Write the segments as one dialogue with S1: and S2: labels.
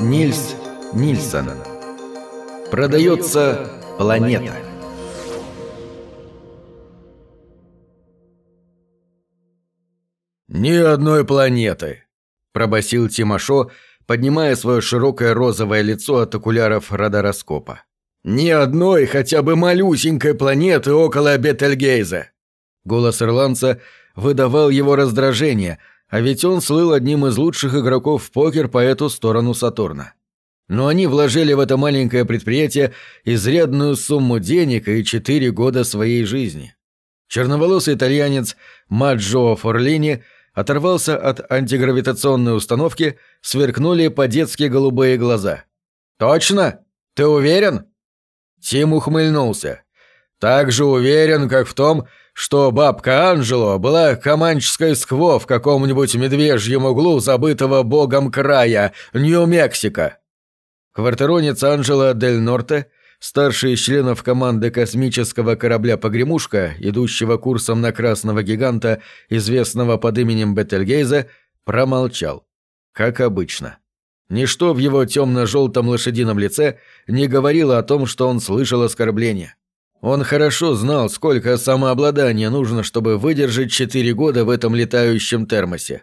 S1: Нильс Нильсон. Продается планета.
S2: «Ни одной планеты», – пробасил Тимошо, поднимая свое широкое розовое лицо от окуляров радароскопа. «Ни одной хотя бы малюсенькой планеты около Бетельгейза!» Голос ирландца выдавал его раздражение – а ведь он слыл одним из лучших игроков в покер по эту сторону Сатурна. Но они вложили в это маленькое предприятие изрядную сумму денег и четыре года своей жизни. Черноволосый итальянец Маджо Форлини оторвался от антигравитационной установки, сверкнули по-детски голубые глаза. «Точно? Ты уверен?» Тим ухмыльнулся. «Так же уверен, как в том, что бабка Анжело была команческой скво в каком-нибудь медвежьем углу забытого богом края, Нью-Мексико. Квартиронец Анжела Дель Норте, старший из членов команды космического корабля «Погремушка», идущего курсом на красного гиганта, известного под именем Бетельгейза, промолчал. Как обычно. Ничто в его темно-желтом лошадином лице не говорило о том, что он слышал оскорбления. Он хорошо знал, сколько самообладания нужно, чтобы выдержать четыре года в этом летающем термосе.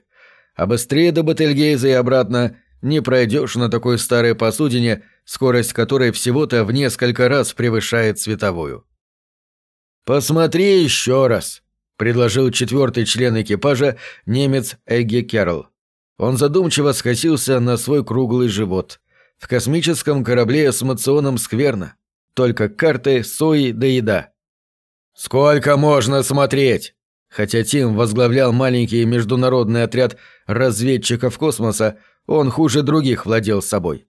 S2: А быстрее до Бетельгейза и обратно не пройдешь на такой старой посудине, скорость которой всего-то в несколько раз превышает световую. «Посмотри еще раз», — предложил четвертый член экипажа, немец Эгги Керл. Он задумчиво скосился на свой круглый живот. В космическом корабле с мационом скверно. Только карты, сои да еда. «Сколько можно смотреть?» Хотя Тим возглавлял маленький международный отряд разведчиков космоса, он хуже других владел собой.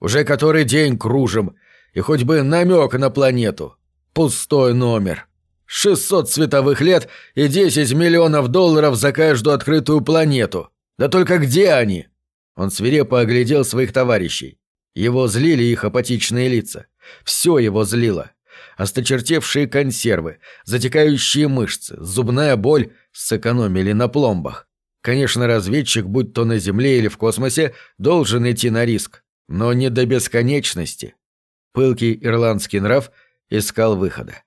S2: Уже который день кружим, и хоть бы намек на планету. Пустой номер. 600 световых лет и 10 миллионов долларов за каждую открытую планету. Да только где они? Он свирепо оглядел своих товарищей. Его злили их апатичные лица. Все его злило. Осточертевшие консервы, затекающие мышцы, зубная боль сэкономили на пломбах. Конечно, разведчик, будь то на Земле или в космосе, должен идти на риск, но не до бесконечности. Пылкий ирландский нрав искал выхода.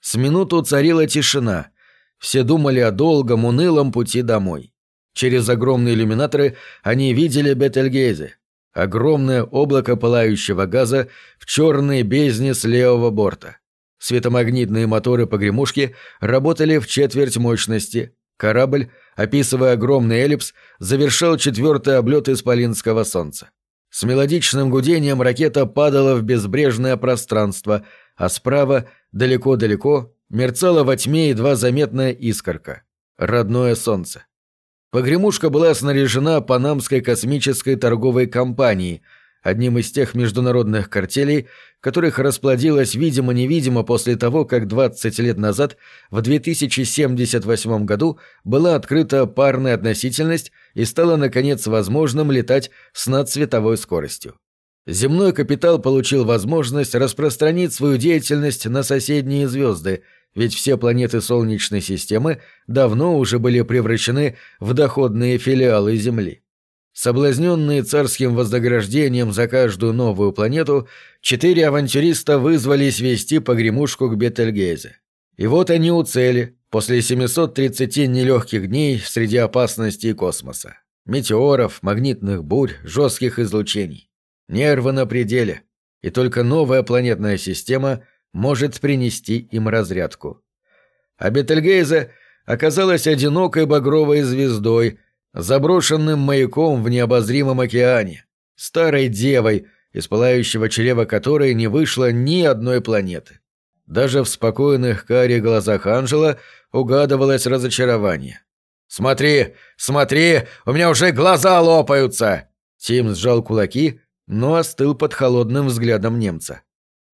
S2: С минуту царила тишина. Все думали о долгом, унылом пути домой. Через огромные иллюминаторы они видели Бетельгейзе, Огромное облако пылающего газа в черной бездне с левого борта. Светомагнитные моторы погремушки работали в четверть мощности. Корабль, описывая огромный эллипс, завершал четвертый облет Исполинского солнца. С мелодичным гудением ракета падала в безбрежное пространство, а справа, далеко-далеко, мерцала во тьме едва заметная искорка. Родное солнце. Погремушка была снаряжена Панамской космической торговой компанией, одним из тех международных картелей, которых расплодилось видимо-невидимо после того, как 20 лет назад, в 2078 году, была открыта парная относительность и стало, наконец, возможным летать с надсветовой скоростью. Земной капитал получил возможность распространить свою деятельность на соседние звезды – ведь все планеты Солнечной системы давно уже были превращены в доходные филиалы Земли. Соблазненные царским вознаграждением за каждую новую планету, четыре авантюриста вызвались вести погремушку к Бетельгейзе. И вот они у цели, после 730 нелегких дней среди опасностей космоса. Метеоров, магнитных бурь, жестких излучений. Нервы на пределе. И только новая планетная система – может принести им разрядку. А Бетельгейзе оказалась одинокой багровой звездой, заброшенным маяком в необозримом океане, старой девой, из пылающего чрева которой не вышло ни одной планеты. Даже в спокойных карих глазах Анжела угадывалось разочарование. «Смотри, смотри, у меня уже глаза лопаются!» Тим сжал кулаки, но остыл под холодным взглядом немца.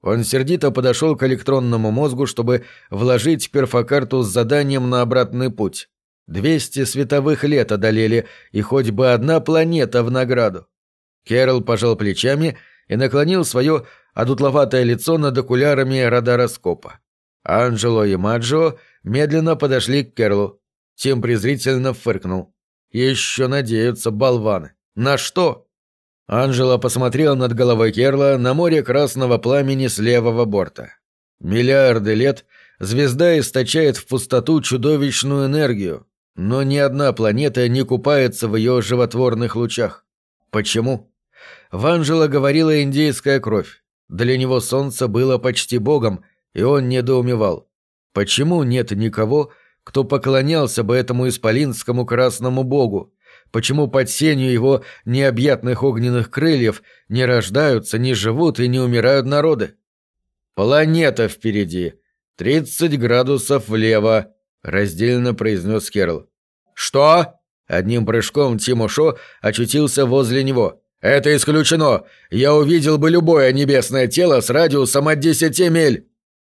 S2: Он сердито подошел к электронному мозгу, чтобы вложить перфокарту с заданием на обратный путь. Двести световых лет одолели, и хоть бы одна планета в награду. Кэрол пожал плечами и наклонил свое одутловатое лицо над окулярами радароскопа. Анджело и Маджо медленно подошли к Керлу. Тим презрительно фыркнул. «Еще надеются болваны. На что?» Анжела посмотрел над головой Керла на море красного пламени с левого борта. Миллиарды лет звезда источает в пустоту чудовищную энергию, но ни одна планета не купается в ее животворных лучах. Почему? В Анжела говорила индейская кровь. Для него солнце было почти богом, и он недоумевал. Почему нет никого, кто поклонялся бы этому исполинскому красному богу? Почему под сенью его необъятных огненных крыльев не рождаются, не живут и не умирают народы? «Планета впереди. Тридцать градусов влево», — раздельно произнес Керл. «Что?» Одним прыжком Тимошо очутился возле него. «Это исключено! Я увидел бы любое небесное тело с радиусом от десяти миль!»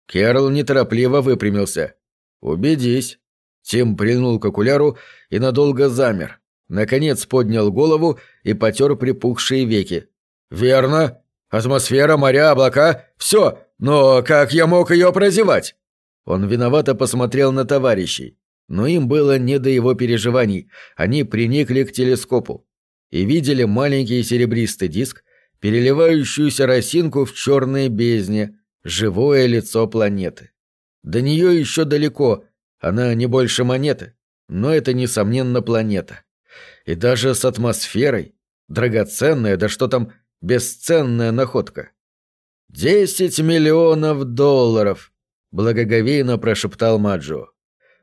S2: Керл неторопливо выпрямился. «Убедись». Тим прильнул к окуляру и надолго замер. Наконец поднял голову и потер припухшие веки. «Верно. Атмосфера, моря, облака — все. Но как я мог ее прозевать?» Он виновато посмотрел на товарищей. Но им было не до его переживаний. Они приникли к телескопу и видели маленький серебристый диск, переливающуюся росинку в черной бездне, живое лицо планеты. До нее еще далеко, она не больше монеты, но это, несомненно, планета. И даже с атмосферой, драгоценная, да что там, бесценная находка. «Десять миллионов долларов!» — благоговейно прошептал Маджо.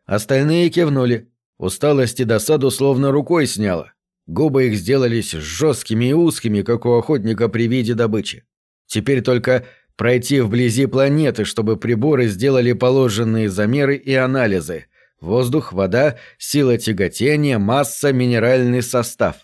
S2: Остальные кивнули. Усталость и досаду словно рукой сняло. Губы их сделались жесткими и узкими, как у охотника при виде добычи. Теперь только пройти вблизи планеты, чтобы приборы сделали положенные замеры и анализы. Воздух, вода, сила тяготения, масса, минеральный состав.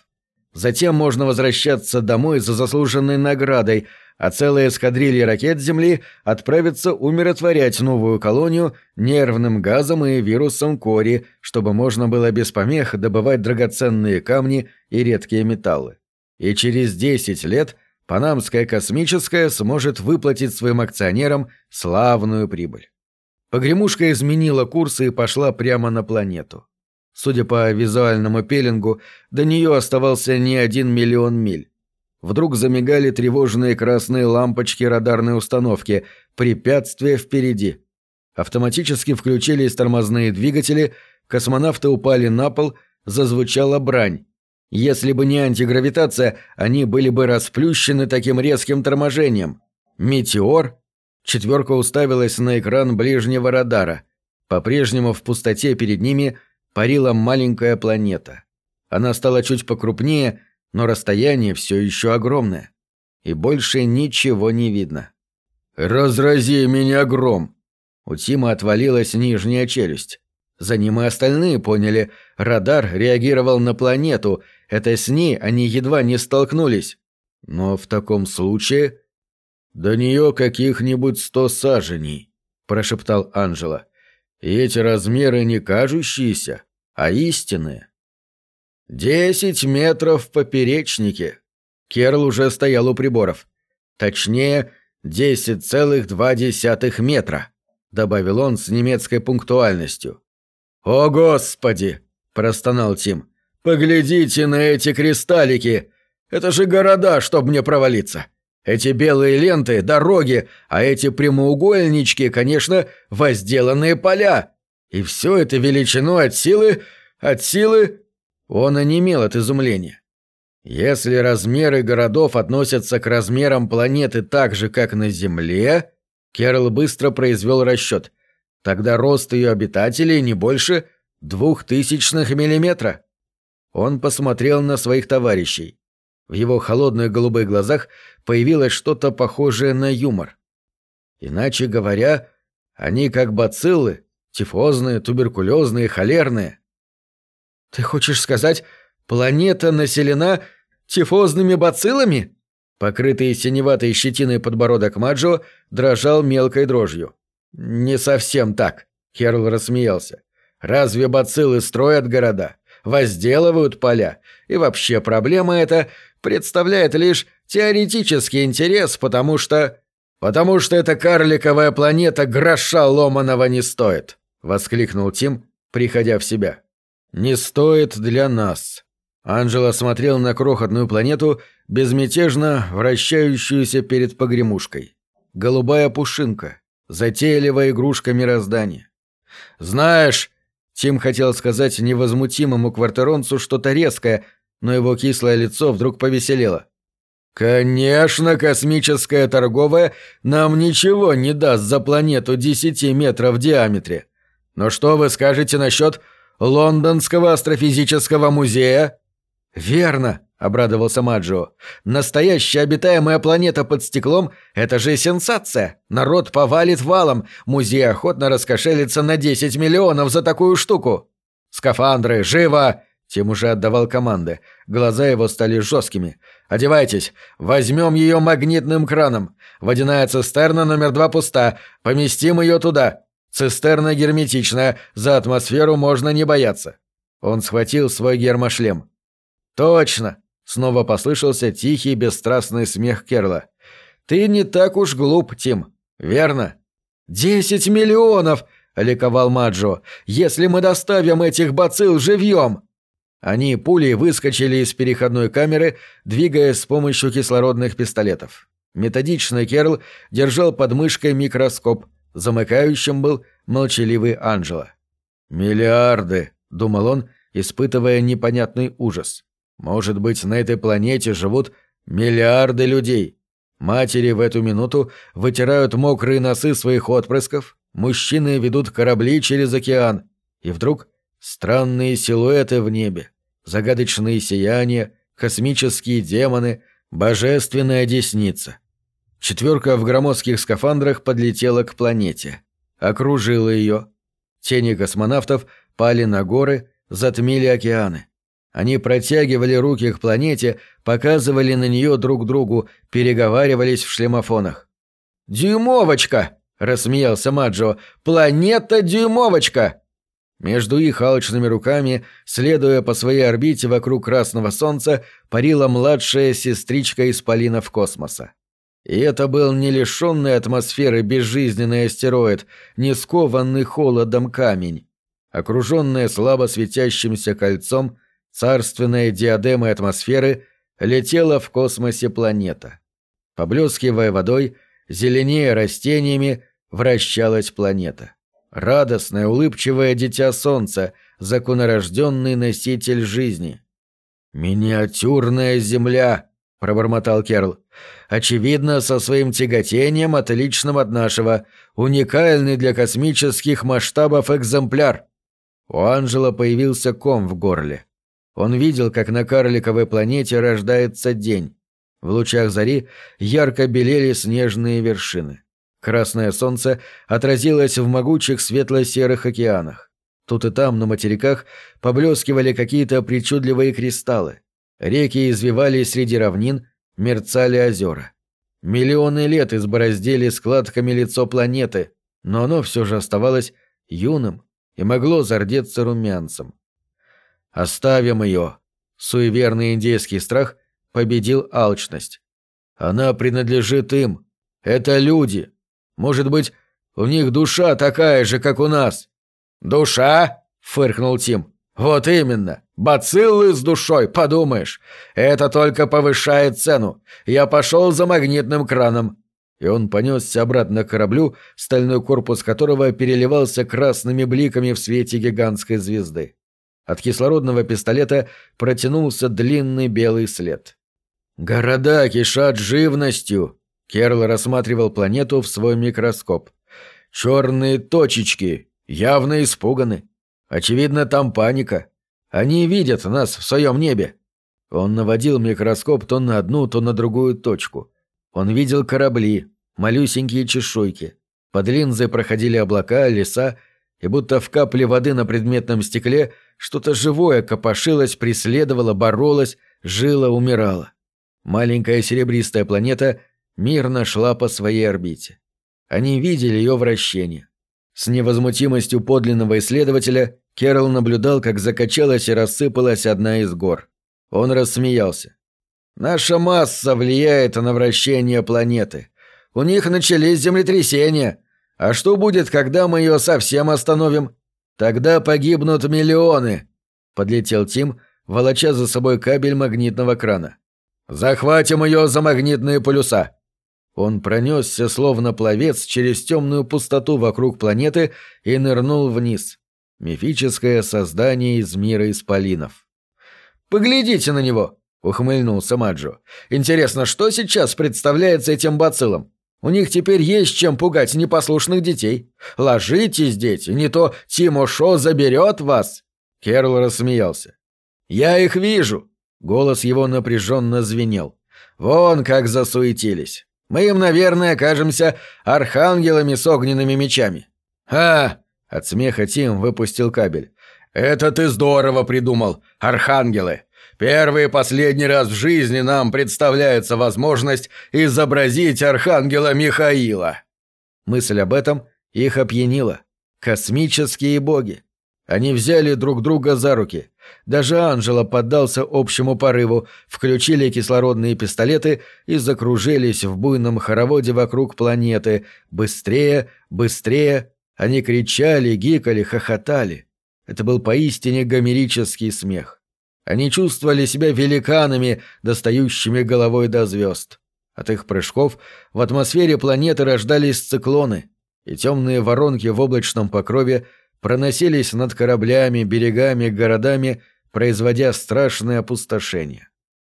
S2: Затем можно возвращаться домой за заслуженной наградой – а целая эскадрилья ракет Земли отправится умиротворять новую колонию нервным газом и вирусом кори, чтобы можно было без помех добывать драгоценные камни и редкие металлы. И через 10 лет Панамская космическая сможет выплатить своим акционерам славную прибыль. Погремушка изменила курс и пошла прямо на планету. Судя по визуальному пеленгу, до нее оставался не один миллион миль. Вдруг замигали тревожные красные лампочки радарной установки. Препятствие впереди. Автоматически включились тормозные двигатели, космонавты упали на пол, зазвучала брань. Если бы не антигравитация, они были бы расплющены таким резким торможением. «Метеор?» Четверка уставилась на экран ближнего радара. По-прежнему в пустоте перед ними парила маленькая планета. Она стала чуть покрупнее, но расстояние все еще огромное, и больше ничего не видно. «Разрази меня гром!» У Тима отвалилась нижняя челюсть. За ним и остальные поняли, радар реагировал на планету, это с ней они едва не столкнулись. Но в таком случае... «До нее каких-нибудь сто саженей», — прошептал Анжела. «И эти размеры не кажущиеся, а истинные». «Десять метров в поперечнике!» Керл уже стоял у приборов. «Точнее, десять целых два десятых метра», — добавил он с немецкой пунктуальностью. «О, Господи!» — простонал Тим. «Поглядите на эти кристаллики! Это же города, чтоб мне провалиться! Эти белые ленты — дороги, а эти прямоугольнички, конечно, возделанные поля! И все это величиной от силы... от силы...» Он онемел от изумления. Если размеры городов относятся к размерам планеты так же, как на Земле, Керл быстро произвел расчет. Тогда рост ее обитателей не больше двух тысячных миллиметра. Он посмотрел на своих товарищей. В его холодных голубых глазах появилось что-то похожее на юмор. Иначе говоря, они как бациллы, тифозные, туберкулезные, холерные. «Ты хочешь сказать, планета населена тифозными бациллами?» Покрытый синеватой щетиной подбородок Маджо дрожал мелкой дрожью. «Не совсем так», — Керл рассмеялся. «Разве бациллы строят города, возделывают поля? И вообще проблема эта представляет лишь теоретический интерес, потому что...» «Потому что эта карликовая планета гроша ломаного не стоит», — воскликнул Тим, приходя в себя. «Не стоит для нас». Анджело смотрел на крохотную планету, безмятежно вращающуюся перед погремушкой. Голубая пушинка, затейливая игрушка мироздания. «Знаешь...» — Тим хотел сказать невозмутимому квартиронцу что-то резкое, но его кислое лицо вдруг повеселело. «Конечно, космическая торговая нам ничего не даст за планету 10 метров в диаметре. Но что вы скажете насчет Лондонского астрофизического музея?» «Верно», — обрадовался Маджо. «Настоящая обитаемая планета под стеклом — это же сенсация. Народ повалит валом. Музей охотно раскошелится на 10 миллионов за такую штуку. Скафандры, живо!» Тим уже отдавал команды. Глаза его стали жесткими. «Одевайтесь. Возьмем ее магнитным краном. Водяная цистерна номер два пуста. Поместим ее туда. Цистерна герметичная. За атмосферу можно не бояться». Он схватил свой гермошлем. «Точно!» — снова послышался тихий бесстрастный смех Керла. «Ты не так уж глуп, Тим. Верно?» «Десять миллионов!» — ликовал Маджо. «Если мы доставим этих бацилл живьем!» Они пулей выскочили из переходной камеры, двигаясь с помощью кислородных пистолетов. Методичный Керл держал под мышкой микроскоп. Замыкающим был молчаливый Анджело. «Миллиарды!» — думал он, испытывая непонятный ужас. «Может быть, на этой планете живут миллиарды людей?» Матери в эту минуту вытирают мокрые носы своих отпрысков, мужчины ведут корабли через океан, и вдруг странные силуэты в небе загадочные сияния, космические демоны, божественная десница. Четверка в громоздких скафандрах подлетела к планете. Окружила ее. Тени космонавтов пали на горы, затмили океаны. Они протягивали руки к планете, показывали на нее друг другу, переговаривались в шлемофонах. «Дюймовочка!» – рассмеялся Маджо. «Планета Дюймовочка!» Между их алчными руками, следуя по своей орбите вокруг Красного Солнца, парила младшая сестричка Исполинов космоса. И это был не лишенный атмосферы безжизненный астероид, не скованный холодом камень. Окруженная слабо светящимся кольцом, царственная диадема атмосферы летела в космосе планета. Поблескивая водой, зеленее растениями, вращалась планета. Радостное, улыбчивое дитя солнца, законорожденный носитель жизни. «Миниатюрная земля», — пробормотал Керл. «Очевидно, со своим тяготением отличным от нашего, уникальный для космических масштабов экземпляр». У Анжела появился ком в горле. Он видел, как на карликовой планете рождается день. В лучах зари ярко белели снежные вершины. Красное солнце отразилось в могучих светло-серых океанах. Тут и там, на материках, поблескивали какие-то причудливые кристаллы. Реки извивались среди равнин, мерцали озера. Миллионы лет избороздили складками лицо планеты, но оно все же оставалось юным и могло зардеться румянцем. «Оставим ее!» Суеверный индейский страх победил алчность. «Она принадлежит им. Это люди. Может быть, у них душа такая же, как у нас?» «Душа?» — фыркнул Тим. «Вот именно. Бациллы с душой, подумаешь. Это только повышает цену. Я пошел за магнитным краном». И он понесся обратно к кораблю, стальной корпус которого переливался красными бликами в свете гигантской звезды. От кислородного пистолета протянулся длинный белый след. «Города кишат живностью», Керл рассматривал планету в свой микроскоп. «Черные точечки, явно испуганы. Очевидно, там паника. Они видят нас в своем небе». Он наводил микроскоп то на одну, то на другую точку. Он видел корабли, малюсенькие чешуйки. Под линзой проходили облака, леса, и будто в капле воды на предметном стекле что-то живое копошилось, преследовало, боролось, жило, умирало. Маленькая серебристая планета — мирно шла по своей орбите. Они видели ее вращение. С невозмутимостью подлинного исследователя Керол наблюдал, как закачалась и рассыпалась одна из гор. Он рассмеялся. «Наша масса влияет на вращение планеты. У них начались землетрясения. А что будет, когда мы ее совсем остановим? Тогда погибнут миллионы. Подлетел Тим, волоча за собой кабель магнитного крана. «Захватим ее за магнитные полюса!» Он пронесся, словно пловец, через темную пустоту вокруг планеты и нырнул вниз. Мифическое создание из мира исполинов. «Поглядите на него!» — ухмыльнулся Маджо. «Интересно, что сейчас представляется этим бациллам? У них теперь есть чем пугать непослушных детей. Ложитесь, дети, не то Тимо Шо заберет вас!» Керл рассмеялся. «Я их вижу!» Голос его напряженно звенел. «Вон как засуетились. Мы им, наверное, кажемся архангелами с огненными мечами». «А!» — от смеха Тим выпустил кабель. «Это ты здорово придумал, архангелы! Первый и последний раз в жизни нам представляется возможность изобразить архангела Михаила!» Мысль об этом их опьянила. Космические боги. Они взяли друг друга за руки. Даже Анжела поддался общему порыву, включили кислородные пистолеты и закружились в буйном хороводе вокруг планеты. Быстрее, быстрее. Они кричали, гикали, хохотали. Это был поистине гомерический смех. Они чувствовали себя великанами, достающими головой до звезд. От их прыжков в атмосфере планеты рождались циклоны, и темные воронки в облачном покрове – проносились над кораблями, берегами, городами, производя страшное опустошение.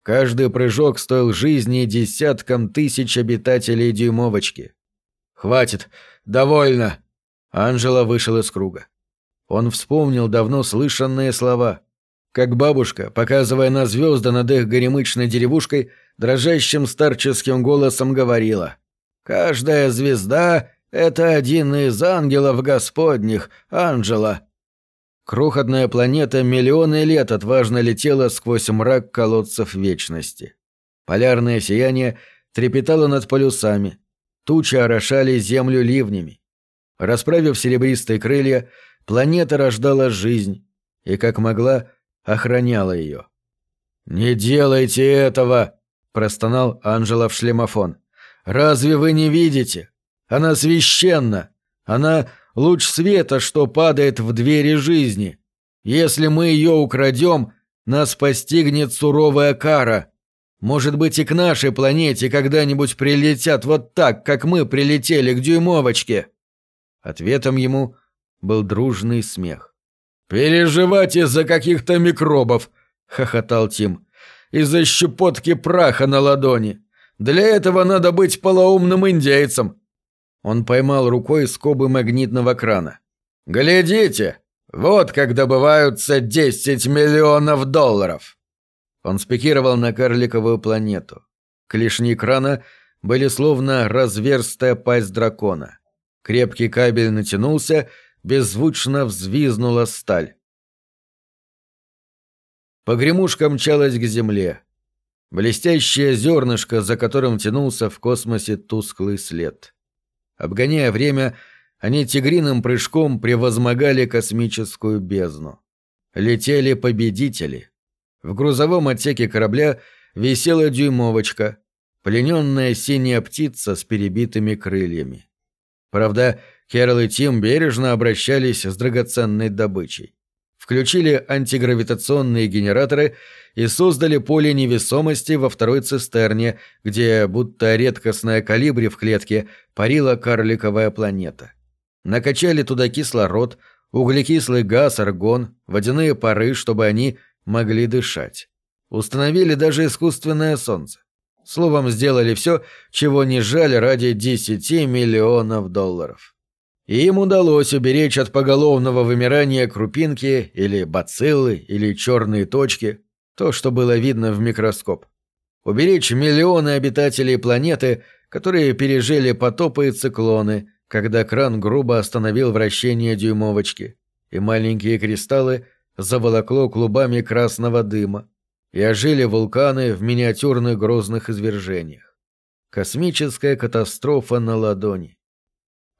S2: Каждый прыжок стоил жизни десяткам тысяч обитателей дюймовочки. «Хватит! Довольно!» Анжела вышел из круга. Он вспомнил давно слышанные слова. Как бабушка, показывая на звезды над их горемычной деревушкой, дрожащим старческим голосом говорила. «Каждая звезда это один из ангелов господних, Анжела». Крохотная планета миллионы лет отважно летела сквозь мрак колодцев вечности. Полярное сияние трепетало над полюсами, тучи орошали землю ливнями. Расправив серебристые крылья, планета рождала жизнь и, как могла, охраняла ее. «Не делайте этого!» – простонал Анжела в шлемофон. «Разве вы не видите? Она священна. Она — луч света, что падает в двери жизни. Если мы ее украдем, нас постигнет суровая кара. Может быть, и к нашей планете когда-нибудь прилетят вот так, как мы прилетели к дюймовочке». Ответом ему был дружный смех. «Переживать из-за каких-то микробов», — хохотал Тим. «Из-за щепотки праха на ладони. Для этого надо быть полоумным индейцем. Он поймал рукой скобы магнитного крана. «Глядите! Вот как добываются 10 миллионов долларов!» Он спикировал на карликовую планету. Клешни крана были словно разверстая пасть дракона. Крепкий кабель натянулся, беззвучно взвизнула сталь. Погремушка мчалась к земле. Блестящее зернышко, за которым тянулся в космосе тусклый след. Обгоняя время, они тигриным прыжком превозмогали космическую бездну. Летели победители. В грузовом отсеке корабля висела дюймовочка, плененная синяя птица с перебитыми крыльями. Правда, Керол и Тим бережно обращались с драгоценной добычей. Включили антигравитационные генераторы и создали поле невесомости во второй цистерне, где, будто редкостная калибри в клетке, парила карликовая планета. Накачали туда кислород, углекислый газ, аргон, водяные пары, чтобы они могли дышать. Установили даже искусственное солнце. Словом, сделали все, чего не жаль ради 10 миллионов долларов. И им удалось уберечь от поголовного вымирания крупинки или бациллы или черные точки – то, что было видно в микроскоп. Уберечь миллионы обитателей планеты, которые пережили потопы и циклоны, когда кран грубо остановил вращение дюймовочки, и маленькие кристаллы заволокло клубами красного дыма, и ожили вулканы в миниатюрных грозных извержениях. Космическая катастрофа на ладони.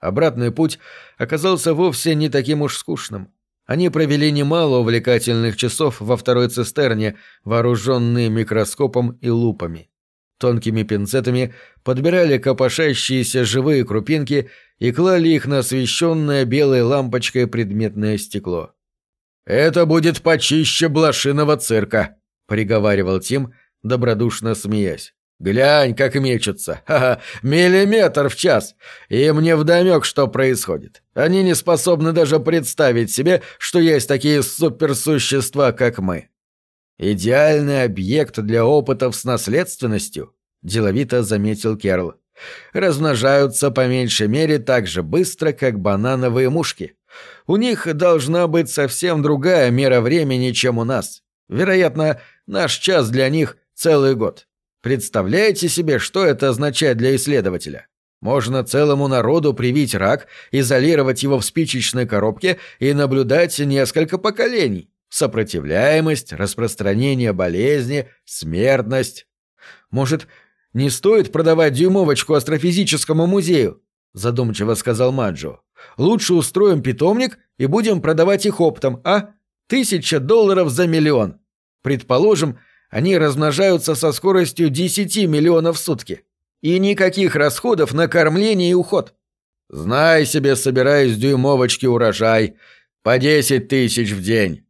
S2: Обратный путь оказался вовсе не таким уж скучным. Они провели немало увлекательных часов во второй цистерне, вооруженные микроскопом и лупами. Тонкими пинцетами подбирали копошащиеся живые крупинки и клали их на освещенное белой лампочкой предметное стекло. «Это будет почище блошиного цирка», — приговаривал Тим, добродушно смеясь. «Глянь, как мечутся! Ха-ха! Миллиметр в час! И мне вдомек, что происходит. Они не способны даже представить себе, что есть такие суперсущества, как мы». «Идеальный объект для опытов с наследственностью», — деловито заметил Керл. «Размножаются по меньшей мере так же быстро, как банановые мушки. У них должна быть совсем другая мера времени, чем у нас. Вероятно, наш час для них целый год. Представляете себе, что это означает для исследователя? Можно целому народу привить рак, изолировать его в спичечной коробке и наблюдать несколько поколений. Сопротивляемость, распространение болезни, смертность. Может, не стоит продавать дюймовочку астрофизическому музею? Задумчиво сказал Маджо. Лучше устроим питомник и будем продавать их оптом, а? Тысяча долларов за миллион. Предположим, они размножаются со скоростью 10 миллионов в сутки. И никаких расходов на кормление и уход. Знай себе, собирай с дюймовочки урожай. По 10 тысяч в день.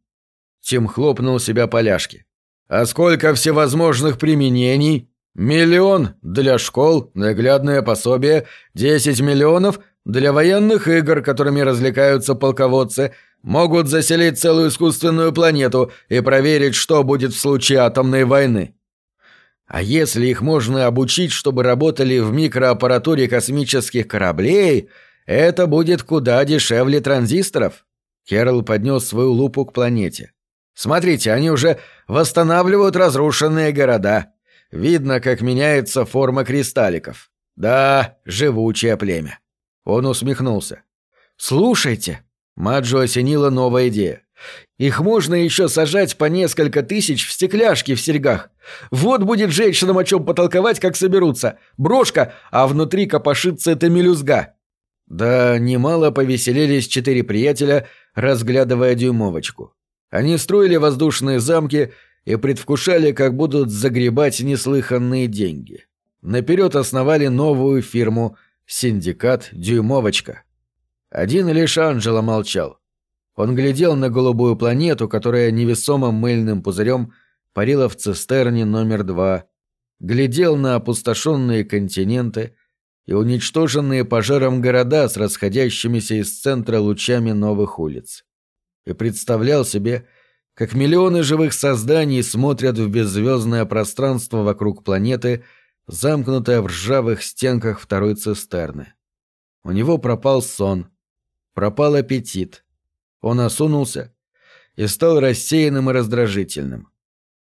S2: Тим хлопнул себя по ляжке. А сколько всевозможных применений? Миллион для школ, наглядное пособие, 10 миллионов для военных игр, которыми развлекаются полководцы, могут заселить целую искусственную планету и проверить, что будет в случае атомной войны. А если их можно обучить, чтобы работали в микроаппаратуре космических кораблей, это будет куда дешевле транзисторов. Керл поднес свою лупу к планете. Смотрите, они уже восстанавливают разрушенные города. Видно, как меняется форма кристалликов. Да, живучее племя. Он усмехнулся. «Слушайте», — Маджо осенила новая идея. «Их можно еще сажать по несколько тысяч в стекляшки в серьгах. Вот будет женщинам о чем потолковать, как соберутся. Брошка, а внутри копошится эта мелюзга». Да, немало повеселились четыре приятеля, разглядывая дюймовочку. Они строили воздушные замки и предвкушали, как будут загребать неслыханные деньги. Наперед основали новую фирму – Синдикат «Дюймовочка». Один лишь Анджело молчал. Он глядел на голубую планету, которая невесомым мыльным пузырем парила в цистерне номер два, глядел на опустошенные континенты и уничтоженные пожаром города с расходящимися из центра лучами новых улиц. И представлял себе, как миллионы живых созданий смотрят в беззвездное пространство вокруг планеты – замкнутая в ржавых стенках второй цистерны. У него пропал сон, пропал аппетит. Он осунулся и стал рассеянным и раздражительным.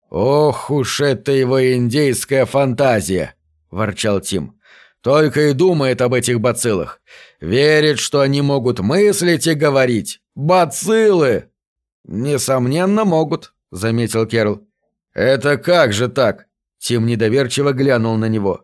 S2: «Ох уж это его индейская фантазия!» – ворчал Тим. «Только и думает об этих бациллах. Верит, что они могут мыслить и говорить. Бациллы!» «Несомненно, могут», – заметил Керл. «Это как же так?» Тим недоверчиво глянул на него.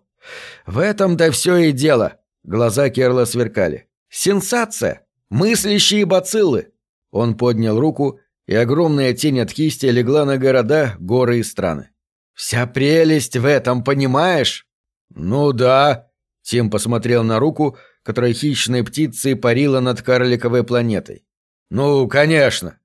S2: «В этом-то все и дело!» Глаза Керла сверкали. «Сенсация! Мыслящие бациллы!» Он поднял руку, и огромная тень от кисти легла на города, горы и страны. «Вся прелесть в этом, понимаешь?» «Ну да», — Тим посмотрел на руку, которая хищной птицей парила над карликовой планетой. «Ну, конечно».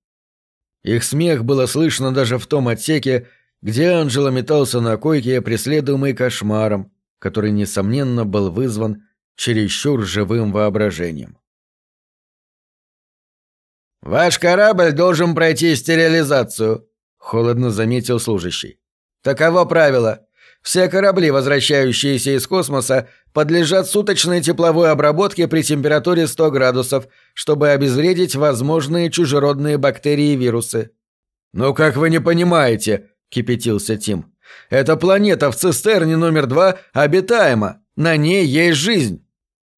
S2: Их смех было слышно даже в том отсеке, где Анджело метался на койке, преследуемый кошмаром, который, несомненно, был вызван чересчур живым воображением. «Ваш корабль должен пройти стерилизацию», — холодно заметил служащий. «Таково правило. Все корабли, возвращающиеся из космоса, подлежат суточной тепловой обработке при температуре 100 градусов, чтобы обезвредить возможные чужеродные бактерии и вирусы». «Ну как вы не понимаете?» — кипятился Тим. «Эта планета в цистерне номер два обитаема. На ней есть жизнь».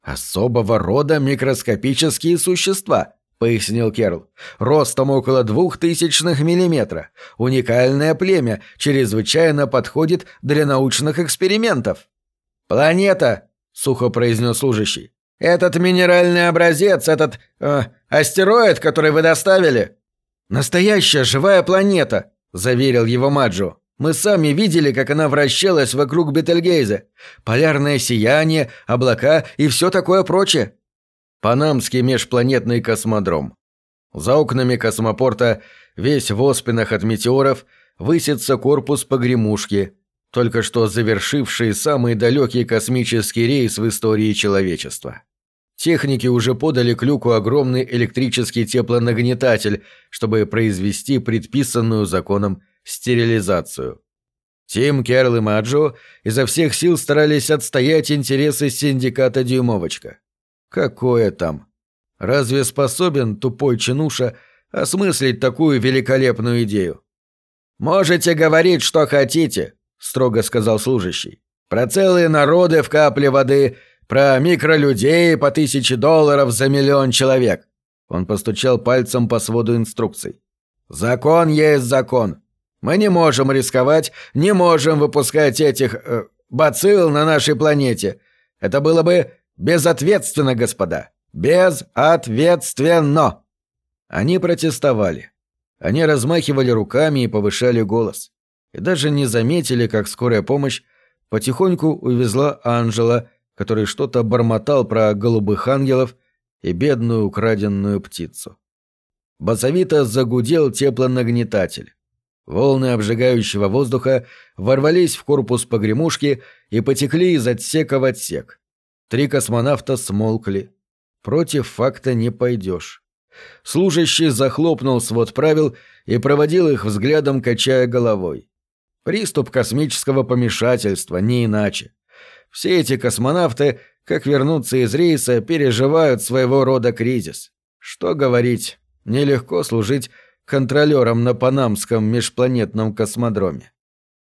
S2: «Особого рода микроскопические существа», — пояснил Керл. «Ростом около двух тысячных миллиметра. Уникальное племя, чрезвычайно подходит для научных экспериментов». «Планета», — сухо произнес служащий. «Этот минеральный образец, этот... Э, астероид, который вы доставили...» «Настоящая живая планета», — заверил его Маджо. «Мы сами видели, как она вращалась вокруг Бетельгейза. Полярное сияние, облака и все такое прочее». Панамский межпланетный космодром. За окнами космопорта, весь в оспинах от метеоров, высится корпус погремушки, только что завершивший самый далекий космический рейс в истории человечества. Техники уже подали к люку огромный электрический теплонагнетатель, чтобы произвести предписанную законом стерилизацию. Тим, Керл и Маджо изо всех сил старались отстоять интересы синдиката «Дюймовочка». Какое там? Разве способен тупой чинуша осмыслить такую великолепную идею? «Можете говорить, что хотите», — строго сказал служащий. «Про целые народы в капле воды, про микролюдей по тысяче долларов за миллион человек». Он постучал пальцем по своду инструкций. «Закон есть закон. Мы не можем рисковать, не можем выпускать этих... Э, бацилл на нашей планете. Это было бы безответственно, господа. Безответственно!» Они протестовали. Они размахивали руками и повышали голос. И даже не заметили, как скорая помощь потихоньку увезла Анжела, который что-то бормотал про голубых ангелов и бедную украденную птицу. Басовито загудел теплонагнетатель. Волны обжигающего воздуха ворвались в корпус погремушки и потекли из отсека в отсек. Три космонавта смолкли. Против факта не пойдешь. Служащий захлопнул свод правил и проводил их взглядом, качая головой. Приступ космического помешательства, не иначе. Все эти космонавты, как вернуться из рейса, переживают своего рода кризис. Что говорить, нелегко служить контролером на Панамском межпланетном космодроме.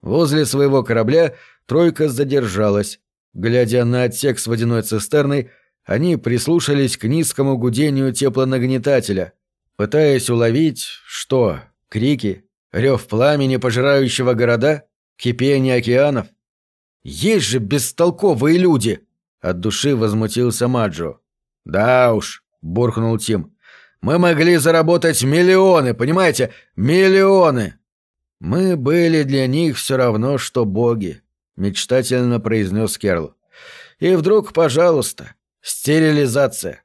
S2: Возле своего корабля тройка задержалась. Глядя на отсек с водяной цистерной, они прислушались к низкому гудению теплонагнетателя, пытаясь уловить, что, крики, рев пламени, пожирающего города, кипение океанов. «Есть же бестолковые люди!» — от души возмутился Маджо. «Да уж», — буркнул Тим, мы могли заработать миллионы, понимаете? Миллионы!» «Мы были для них все равно, что боги», — мечтательно произнес Керл. «И вдруг, пожалуйста, стерилизация».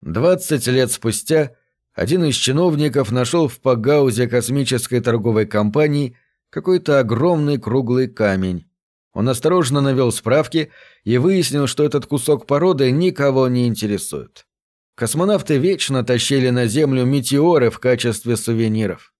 S2: Двадцать лет спустя один из чиновников нашел в Пагаузе космической торговой компании какой-то огромный круглый камень. Он осторожно навел справки и выяснил, что этот кусок породы никого не интересует. Космонавты вечно тащили на Землю метеоры в качестве сувениров.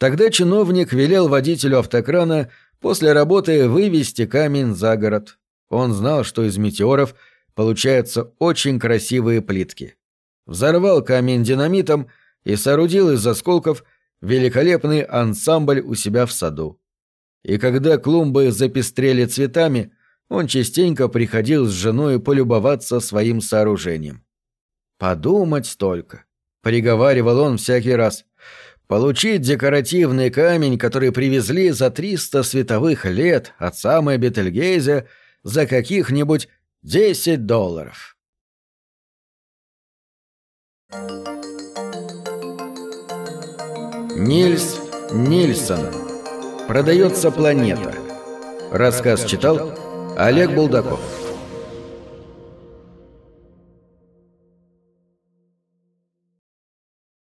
S2: Тогда чиновник велел водителю автокрана после работы вывести камень за город. Он знал, что из метеоров получаются очень красивые плитки. Взорвал камень динамитом и соорудил из осколков великолепный ансамбль у себя в саду. И когда клумбы запестрели цветами, он частенько приходил с женой полюбоваться своим сооружением. «Подумать только», — приговаривал он всякий раз. «Получить декоративный камень, который привезли за 300 световых лет от самой Бетельгейзе за каких-нибудь 10 долларов». Нильс Нильсон. Продается планета. Рассказ читал Олег Булдаков.